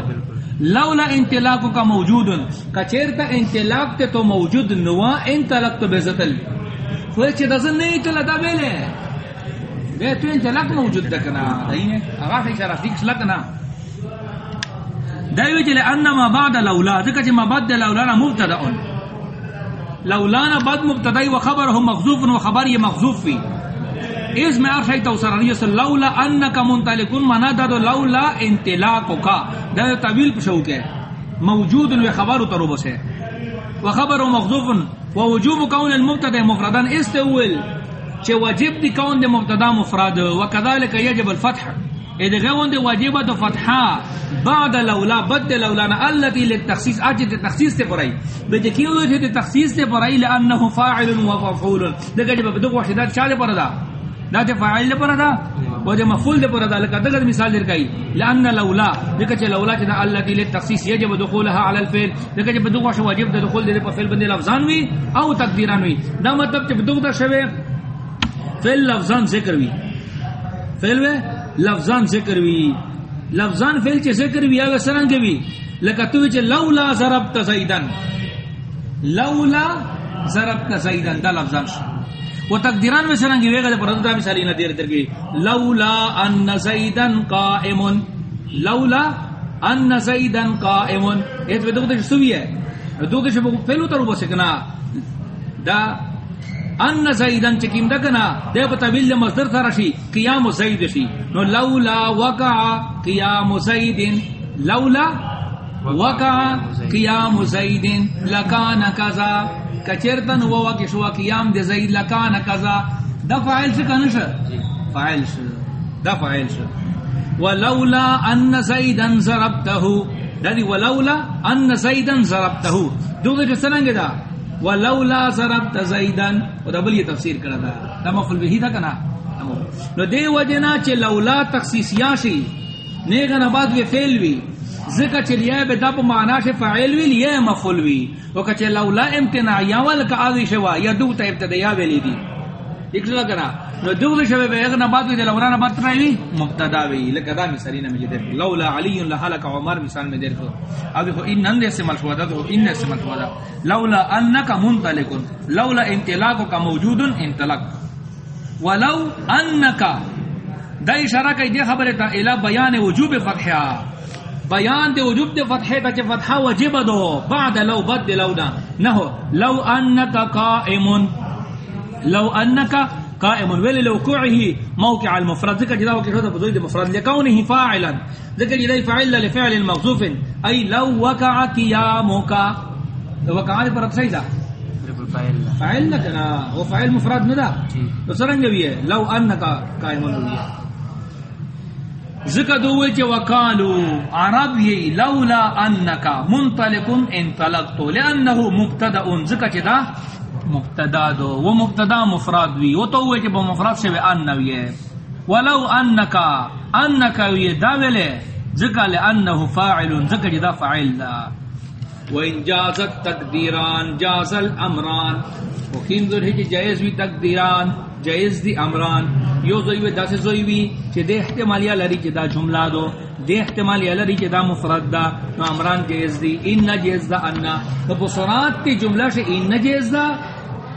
Speaker 1: لولا انطلاقو کا موجود کچرتا انطلاق تے تو موجود نوا انطلقت بزتل کوئی چی دزن نہیں تو لدا بیلے بے تو انطلاق موجود دکنا. دائینے اغا فی شرف دیکھ لکنا دائیو چلے انما بعد لولا ذکر چی ما بعد لولا مبتدا ان لولانا بعد مبتدائی و خبر ہم مخذوف و خبر یہ مخذوف فی اس میں عرش ہے توسر علیہ صلی لولا انکا منطلقن منا دا لولا انطلاقو کا دا طویل پشوک ہے موجود و خبر ترو بس ہے و خبر مخذوف و وجوب کون المبتدا مفردان استول چه واجب دی کون دی مبتدا مفرد. و کذالک یجب الفتح. اذا غون دی واجب دو فتحا بعد لولا بد لولا التي للتخصيص اجد التخصيص تے پرائی بجکیو تے تخصیص تے پرائی لانه فاعل و مفعول دغه جب بدو وحدات چالے پردا دا تے فاعل پردا و دے مفعول دے پردا لک دغه مثال در کئی لان لولا دغه چ لولا تے التي للتخصيص يجب دخولها على الفعل دغه جب بدو وش واجب دخول دے فعل بندے لفظان وی او تقدیران وی دا مطلب چ بدو دا شوی فعل لفظان ذکر وی فعل وی لفظان ذکر وی لفظان فعل چ ذکر وی اگر سرنگ وی لکہ تو چ لولا ضربت زیدن لولا ضربت زیدن دا لفظان شو۔ و تقدیران وی میں سرنگی ویگا دا پردتا مثالی نا دیر درگی لولا ان زیدن قائمون لولا ان زیدن قائمون ایت وی دوگتش سوی ہے۔ دوگتش پہلو ترو بسکنا دا ان زیدن چکیم دا کنا دے پتا بیل مصدر ترشی قیام زید شی. نو لولا وقع قیام زیدن لولا وقع قیام زیدن لکان کذا کچرتن و وقع شو قیام دے زید لکان کذا دا فاعل سے کنش فاعل سے دا فاعل سے ولولا ان زیدن ضربته دا دی ولولا ان زیدن ضربته دو دے سننگ دا؟ ولولا ضربت زیدن و دا بلی تفسیر کرا دا. دا مفعول به دا کنا نو دی وجنا چ لولا تخصیصیا شی نیگن بعد وی فعل وی ذکر چلیا بے دا معنی سے فاعل وی یہ مفعول وی او کچ لولا امتناع یا ول کا اوی شوا یا دو تے ابتداء ویلی دی اکلا کرا نو دو دے شوی بے اگنا بعد وی لولا نہ بعد وی؟ مبتدا وی لکدا مثالی نہ مجھے لولا علی لحلق عمر مثال میں دیر کو ابھی کو ان نند سے ملفوظ تو ان سے ملفوظ لولا انک منطلق، لولا انطلاق کا موجود انطلاق. ولو انک، دا اشارہ کئی دے خبر تا الى بیان وجوب فتحہ بیان دے وجوب دے فتحہ تا چے فتحہ وجب دو بعد لو بد لو دا نہو لو انکا قائمون لو انکا قائمون ویلی لو کوعہی موقع المفرد. ذکر جدا وکی شدہ بزوید مفرد. فاعلا. ذکر جدا فعل لفعل مغزوف. ای لو وکع قیاموکا وکع دے پر اتصائی دا فعل لکنا وہ فعل مفرد ندا تو سرنگ بھی ہے. لو انکا قائمون ہوئی ذکر دوئے چے وکالو عرب یہ لولا انکا منطلقن انطلقتو لئنہو مبتدعن ذکر چے دا؟ مبتدا دو وہ مبتدا مفراد وی وہ تو ہوئے کہ وہ مفراد سے وہ انوی ہے ولو انکا انکا وی دا ویلے ذکر لئنہو فاعل ذکر چے دا فاعل دا۔ وَإِن جَازَتْ تَقْدِيران جاز الامران۔ وکیم ذر ہے جائز بھی تقدیران، جائز دی امران۔ یو زوی وی دا سے زوی وی چی دے احتمالیا لری چی دا جملہ دو، دے احتمالیا لری چی دا مفرد دا نو امران جائز دی، ان جائز دا انا و بصورات تی جملہ سے ان جائز دا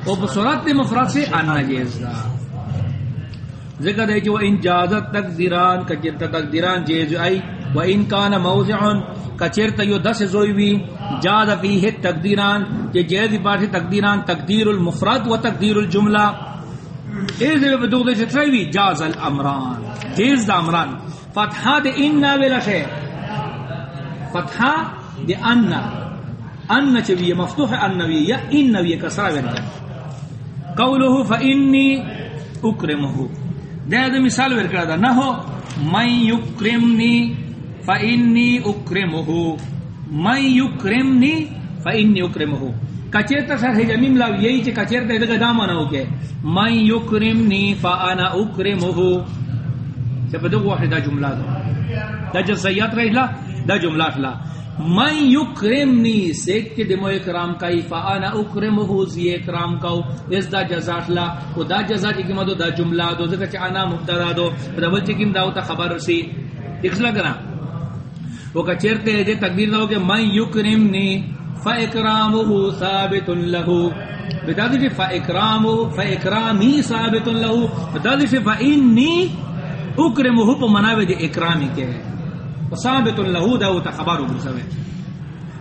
Speaker 1: و بصورات تی مفرد سے انا جائز دا ذکر ہے کہ وہ ان جازت تقدیران کچرتا تقدیران جائز آئی۔ و ان کان موضعن کچرتا یو دس زوی وی۔ جاز فیہ تقدیران، کہ جائز پاٹھے تقدیران، تقدیر المفرد و تقدیر الجملہ۔ ایز بے بدوغ دے چھترائی جاز الامران۔ جیز دا امران۔ فتحہ دے اننا ویلا شے۔ فتحہ دے اننا اننا چوی مفتوح انوی یا انوی کسرا ویلا۔ قولہو فا انی دے دے مثال ویر کرا دا۔ نہو، من یکرمنی فا انی من یکرمنی فا انی اکرمہو۔ کچرتا سر ہے جمیم لاو، یہی چی کچرتا ہے دا مانا کے۔ من یکرمنی فانا اکرمہو۔ سب دو واحد دا جملہ دا۔ دا جزیات رہی لا، دا جملہ لا من یکرمنی سیک کے دمو اکرام کئی فانا اکرمہو زی اکرام کاؤ، اس دا جزات لا و دا جزات کی مدو دا جملہ دو، ذکر چی انا مبتدا دو دا بل چکیم داو تا خبر رسی۔ دیکھ لگنا وہ کچرتے ہے دے تقدیر داو کہ من یکرمنی فاکرامه ثابت له بدادی جی فاکرامه فاکرامی ثابت له بدادی جی فانی اکرمه په مناوی دی اکرامی کې ثابت له دا او خبرو برسوي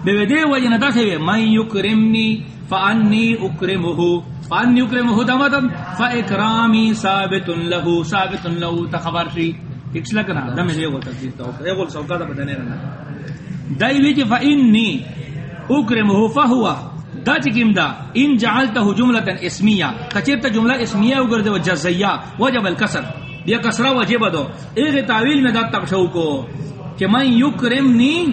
Speaker 1: به دې وجه نه داسې من یکرمنی فانی اکرمه. فانی اکرمه دا مطلب فاکرامی ثابت له. ثابت له ته خبر شي. ایکس لگنا دمه دی وته دې تو یو ول سوکا دا بدنه نه دای وی چې فانی اکرمه، فهو. دا چکم دا ان جعلته جملة اسمیہ کچرتا جملہ اسمیہ اگر دے جزیہ وجب الکسر. بیا کسرہ وجب دو ایک تعویل میں دا تقشو کو. کہ من یکرمنی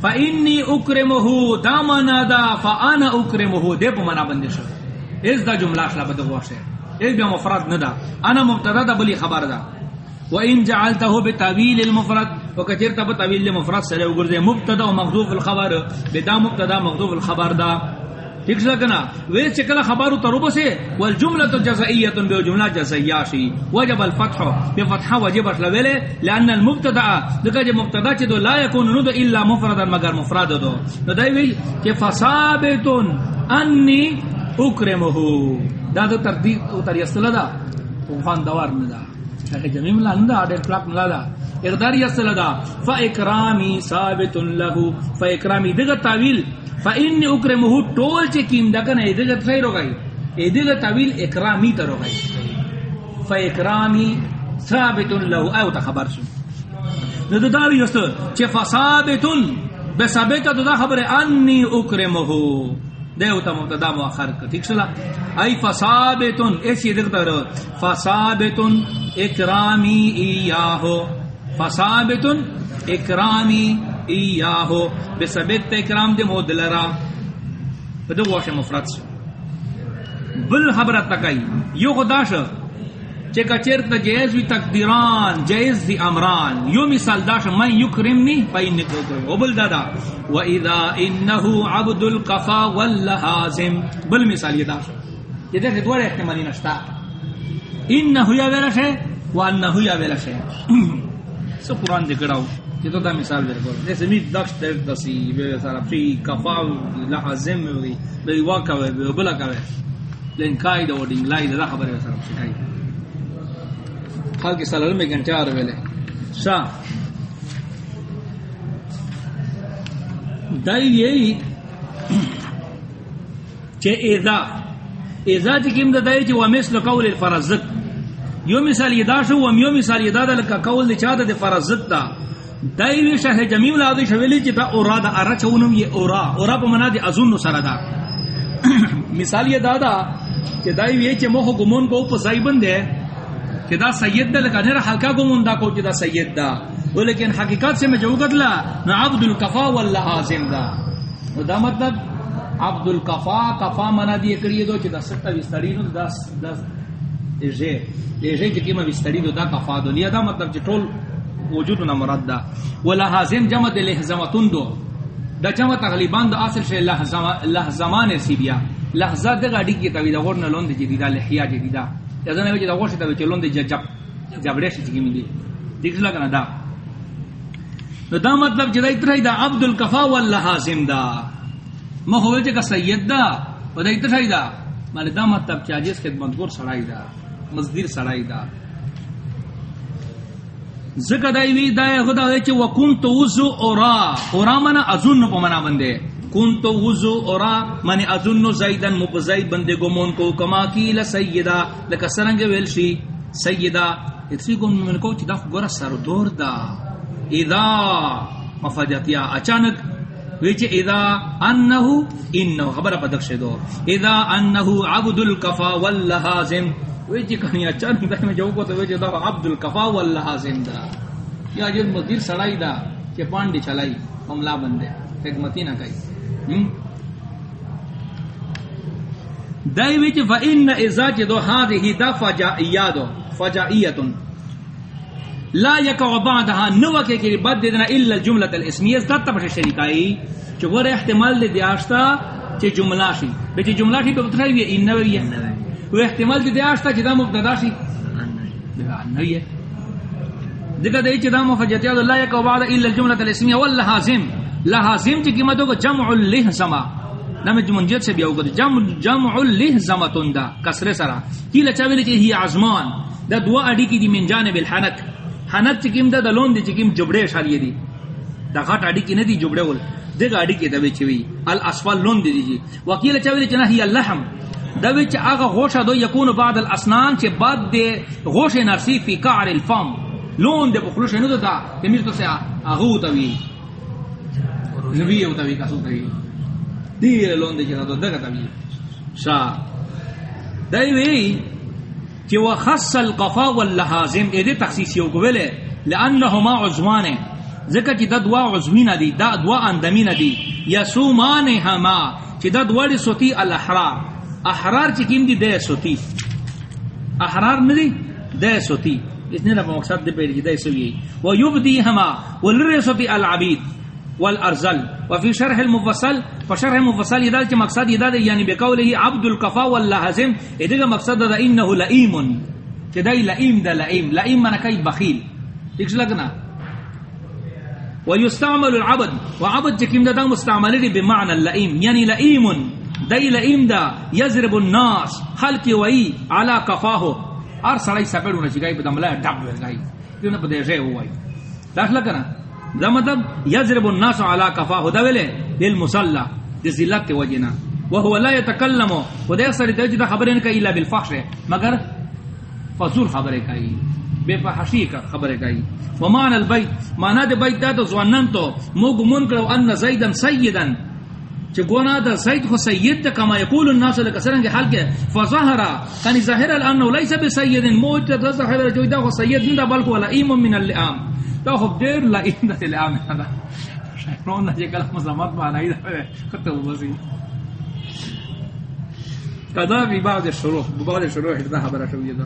Speaker 1: فانی اکرمه دا منا دا فانا اکرمه دے پا منا بندش اس دا جملہ اخلا بدو واشے ایک بیا مفرد ندا۔ انا مبتدا دا بلی خبر دا۔ وان جعلته بتاويل المفرد وكثرت بتاويل المفرد سره وګرځي مبتدا او محذوف الخبر۔ بدا مبتدا محذوف الخبر دا۔ ٹھیک ہے کنا وہ چکلا خبر تروب سے والجمله جزائيه به جمله جزائيه شي وجب الفتح بفتح وجب لویل لان المبتدا ذکر جو مبتدا چ لا يكون ند الا مفردا مگر مفرد دو۔ تو وی کہ فثابت انی اکرمه دا دا تردید او تر یستل دا وفان دوار ندا۔ اگر جمیم اللہ ندا آدھر پلاک ندا دا۔ اقدار یستل دا فا اکرامی ثابت لہو فا اکرامی دگا تاویل فا انی اکرمه طول چکیم دا کنا دگا تخیر ہو گئی دگا تاویل اکرامی تر ہو گئی ثابت لہو او تا خبر سن ندو داوی یستل چه فا ثابتن بثابت دا خبر انی اکرمه دیو تا مبتدا مؤخر کر ٹھیک چلا ای فثابتن ایسی دیکھتا رہو فثابتن اکرامی ایاہو فثابتن اکرامی ایاہو بثبت اکرام دے مودلرا بدو واش مفرد سے بل خبرت تکای. یو خدا شو چه کچر تا جیز وی تقدیران جیز دی امران. یو مثال داش من یکرمنی فا اینی کوکرم و بل دادا و اذا انہو عبد القفا واللحازم بل مثال یہ داش یہ دیکھ دوار احتمالی نشتا انہو یا ویلش ہے و یا ویلش ہے سو قرآن دکڑاو یہ تو دا مثال دے رکھو جیسے می دکش در دسی بے سارا فی کفا لحازم بے واقع بے بلا کوئے لین قائد و دنگلائی دا خبر سارا شکائی خال کے سالر میں گھنٹے آ رہے شاہ دائی یہی چھے ایزا ایزا چی کم دا دائی چی ومیسل قول الفرزت یو مثال یہ دا شو وم یو مثال یہ دا دا لکا قول دی چاہتا دی فرزت دا دائی وی شاہ جمیم لازی شویلی چی تا اورا دا ارہ چونم یہ اورا. اورا پا منا دی ازون سر دا مثال یہ دا دا چی دائی وی چی موخو گمون کو پا زائبن دے کہ دا سید دا لکا نیر حلقہ گمون دا کو چی دا سید دا لیکن حقیقت سے میں جو گدلا نا عبد القفا واللہ آزم دا دا مطلب عبد القفا قفا منا دی کریے دو چی دا ستا وستری دو دا دا ایجے ایجے چی کیما وستری دو دا قفا دو لیا دا مطلب چی طول وجود نا مرد دا واللہ آزم جمع دے لحظمتون دو. دا جمع تغلیبان دا اصل شے لحظمان سی بیا. لحظہ دا گاڑی کی تاوی دا غورنا لون دی جدیدہ لحیا جدیدہ یا زنه وجه دا غوښه ته چې لوند جب جبړې شي چې ملي دیکھ لگا دا. نو دا مطلب چې دا دا عبد الکفا واللحازم دا. ما هو کا سید دا. و دا اتره دا. مال دا مطلب چې عاجز خدمت ګور سړای دا. مزدور سړای دا. زکه دا وی دا غدا چې وکنت وزو اورا اورا منا اظن په منا باندې. کن تو وضو اورا من اظن زیدن مبزید بندے گمون کو کما کیل سیدہ لکا سرنگ ویلشی سیدہ اتری گم من کو چی دف گورا سر دور دا اذا. مفاجاتیا اچانک ویچے اذا انہو انہو خبر پا دو اذا انہو عبد القفا واللحازم ویچے کنی اچانک دا میں جو کو تو جی ویچے دا عبد القفا واللحازم دا۔ یا جن مدیر سڑائی دا کہ پانڈی چلائی حملہ بندے، خدمتی نہ کئی دائی وچ فإن إذا جدو هذه دا فجائیات فجائیت لا يقع بعدها نو کہ کہ بعد دینا الا الجملہ الاسمیہ ذات تبش شریکائی جو ور احتمال دے دیاشتا کہ جملہ شی۔ بے جملہ شی پہ بترائی وی ان وی وہ احتمال دے دیاشتا کہ دا مبتدا شی؟ نو یہ دیکھا دے چ دا مفجتیات لا يقع بعد الا الجملہ الاسمیہ واللازم لازم چ قیمتوں کو جمع اللہزما نام منجد سے بیاو گد جمع جمع اللہزما تندا کسر سرا۔ کی لچاوی چ ہی ازمان دا دعا اڈی کی دی من جانب الحنک۔ حنک چ قیم دا دلون دی چ قیم جبڑے شالی دی۔ دا غٹ اڈی کی ندی جبڑے ول۔ دے گاڑی کی دا دبے چوی الاسفل لون دی دی جی۔ وکیل چاوی چ ہی اللحم۔ دا وچ اگا غوشا دو یکون بعد الاسنان چ بعد دے غوش نرسی فی قعر الفم. لون دے بخلوش نو دا کمیر تو سے اگو توی نبی او تاوی کاسو تاوی. دیر لون دے چیتا تو دگا تاوی. شا. دائی وی چی و خص القفا واللحازم ایدے تخصیصی او کوئلے لانہما عزوانے ذکر چی دا دوا عزوین دی دا دوا اندمین دی یسومان ہما چی دا دوا دی سوتی الاحرار. احرار چی کم دی دے سوتی؟ احرار ندی؟ دے سوتی. اس نے رب مقصد دے پیڑی دے سوئی و یبدی ہما ولر سوتی العبید والارزل. وفي شرح المفصل. فشرح المفصل يدال کہ مقصد یہ ہے یعنی بقوله عبد القفا واللحزم ادھا مقصد ہے انه لئیم کہ دای لئیم دا لئیم. لئیم معنی کئی بخیل. ٹھیک لگنا؟ ويستعمل العبد. وعبد جكيم دا دا مستعمل بمعنى اللئيم يعني لئيم دای لئیم دا یضرب الناس خلق وئی علی کفاہو. ار سړی سپېړو نه چګای په دملا ډب ورګای دونه په دې ځای وای داخله کنا. دا مطلب یضرب الناس علی کفاہو. دا ویلے ویلې للمصلى د ذلت وجنا وهو لا يتكلم ودې سړی ته چې خبرې نه کوي الا بالفحش. مگر فزول خبرې کوي بے فحشی کا خبریں گئی ومان البیت. مانا دے بیت دا تو زوانن تو. مو گمون کرو ان زیدن سیدن. چ گونا دا زید خو سید دا کما یقول الناس لك سرنگ حال کے فظهر. کن ظاهر الانه ليس بسيد موت دا ظاهر جو دا خو سید دا بلکہ ولا ایم من اللئام. دا خو دیر لا ایم دا اللئام دا شیرون دا جے کلام زمات معنی دا خطو بسی کدا بھی بعض شروح بعض شروح دا خبر شوی دا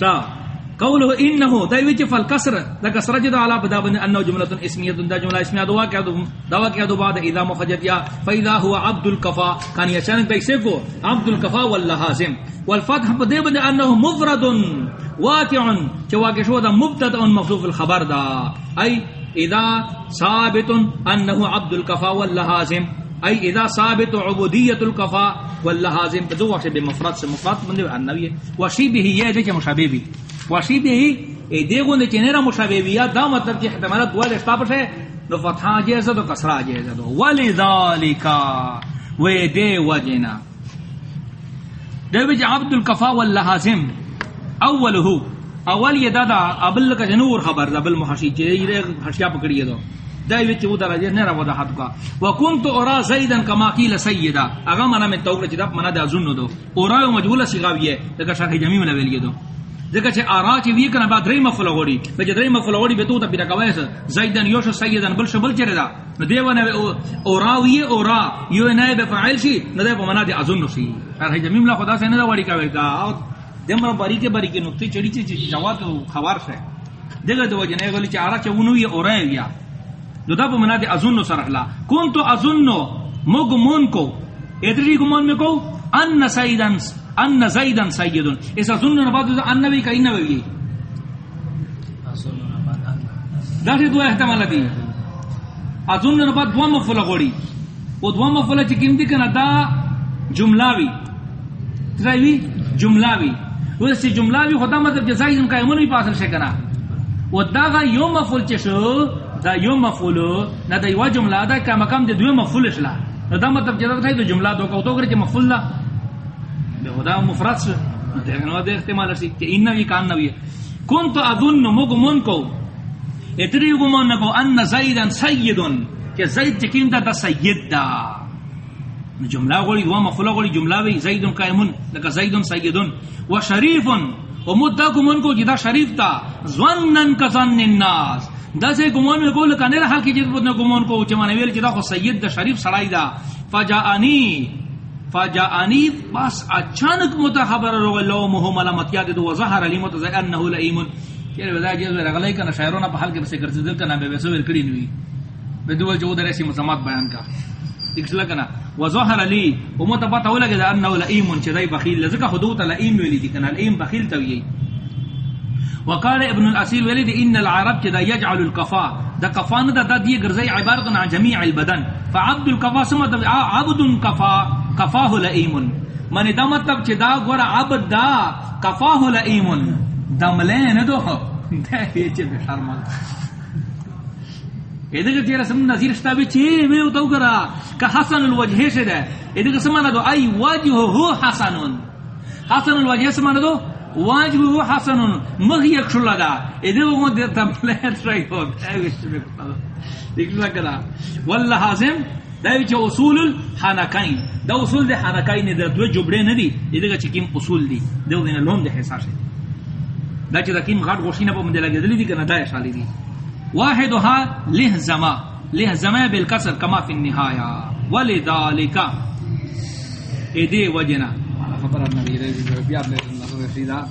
Speaker 1: شا قوله انه دایوچ فل کسر دا کسر جدا علا بدا بن انه جمله اسمیه دا جمله اسمیه دوا کیا دو دوا کیا دو بعد اذا مخجت یا فاذا هو عبد الكفا. کان یشان پیسے کو عبد الكفا واللازم والفتح بده بن انه مفرد، واقع. چوا کہ شو دا مبتدا مخصوف الخبر دا. ای اذا ثابت انه عبد الكفا واللازم ای اذا ثابت عبودیت الکفا واللہازم دو وقت بے مفرد سے مفرد بندے انوی ہے۔ وشیبہ یہ دے کہ مشابہ بھی۔ وشی وشیبہ ای دے گوندے چنیرا مشابہ بھی۔ دا مطلب کہ احتمالات دوال اشتابش ہے۔ نو فتحا جیزا دو کسرا جیزا دو ولذالکا وی دے وجنا۔ دے وجہ عبد الکفا واللہازم، اولہو۔ اول یہ دادا، ابل کا جنور خبر دا بل محشی چیرے حشیا پکڑیے دو دای وچ و درجه نه را وضاحت کا. وكنت ارى زيدا كما قيل سيدا اغه منا من توقع چې دا منا د ازن دو. اورا مجهوله صيغاويه دغه شرح جميع ولا ویل دو. دغه چې ارا چې وی کنه بعد درې مفعول غوړي په درې مفعول غوړي به تو ته پیدا کوي زيدن یوش سيدن بل شبل چره دا. نو دیونه اورا وی اورا یو نه به فاعل شي نه ده په منا د ازن شي شرح جميع لا خدا سے نه وړي کوي دا. دمر او دمر باریکه باریکه نقطه چړي چې جواب خبر شه دغه د وجنه غلی چې ارا چې ونو اورا یا دو دا بمنا دی ازن سرحلا کون تو ازن مو گمون کو. ادری گمون میں کو؟ ان سیدن ان زیدن سیدن. اس ازن نباد ان نبی کا ان نبی دا سی دو احتمال دی. ازن نباد دو مفعول غوڑی. او دو مفعول چ کیم دی کنا دا جملاوی تراوی جملاوی وہ سی جملاوی خدا مطلب جزائن کا ایمن بھی پاسل شکنا و دا غا یو مفعول چ شو دا یو مفعول نہ دا یو جملہ دا کا مقام دے دو مفعول شلا. دا مطلب جدا تھا تو جملہ دو کو تو کرے مفعول لا. دے خدا مفرد سے دے نو دے استعمال سی کہ ان وی کان نوی. کنت اظن مغمن کو. اتری گمن کو ان زیدا سید کہ زید چکین دا, دا سید دا. جملہ غوری دو مفعول غوری جملہ وی زید قائم لک زید سید و شریف و مدہ گمن کو جدا شریف تا ظنن کا ظن الناس. دا سے گمان میں گول کنے رہا کی جد نے گمان کو چمانے ویل چدا خو سید، دا شریف سڑائی دا. فجاءنی فجاءنی، بس اچانک متخبر رو لو مہ ملامت کیا دو ظاہر علی مت انه لئیم. یعنی کہ ودا جے رغلے کنا شاعروں نہ حال کے سے کر دل کنا بے وسو ور کڑی نوی بدو جو در ایسی مسمات بیان کا. اکسلا کنا وظاہر علی ومت پتہ ولا کہ انه لئیم چدای بخیل. لزکا حدود لئیم ویلی دی کنا لئیم بخیل توی وقال ابن الاسيل ولد ان العرب كذا يجعل القفا ده قفا ده ده دي غرزي عباره عن جميع البدن. فعبد القفا سما عبد قفا قفاه لئيم. من ده مطلب كذا غور عبد ده قفاه لئيم. دملين دو. ده هيچ بشرم ادھر تیرا سم نظیر شتا بھی چھ میں تو کرا کہ حسن الوجہ سے دے ده. ادھر سمانا دو اي وجهه حسن حسن الوجہ سمانا دو واجب هو حسن مغ يكشل دا۔ اذا هو ده تملت راي هو دیکھ لگا کرا والله حازم دا وچ اصول الحنکین دا اصول دے حنکین دے دو جبڑے ندی اذا چ کیم اصول دی۔ دو دین لوم دے حساب سے دا چ کیم غاٹ غوشینہ په مندل لگے دی کنا دا شالی دی۔ واحدها له زما له زما بالکسر کما فی النهايه ولذالک ادی وجنا۔ خبر النبی رضی اللہ عنہ رسیدہ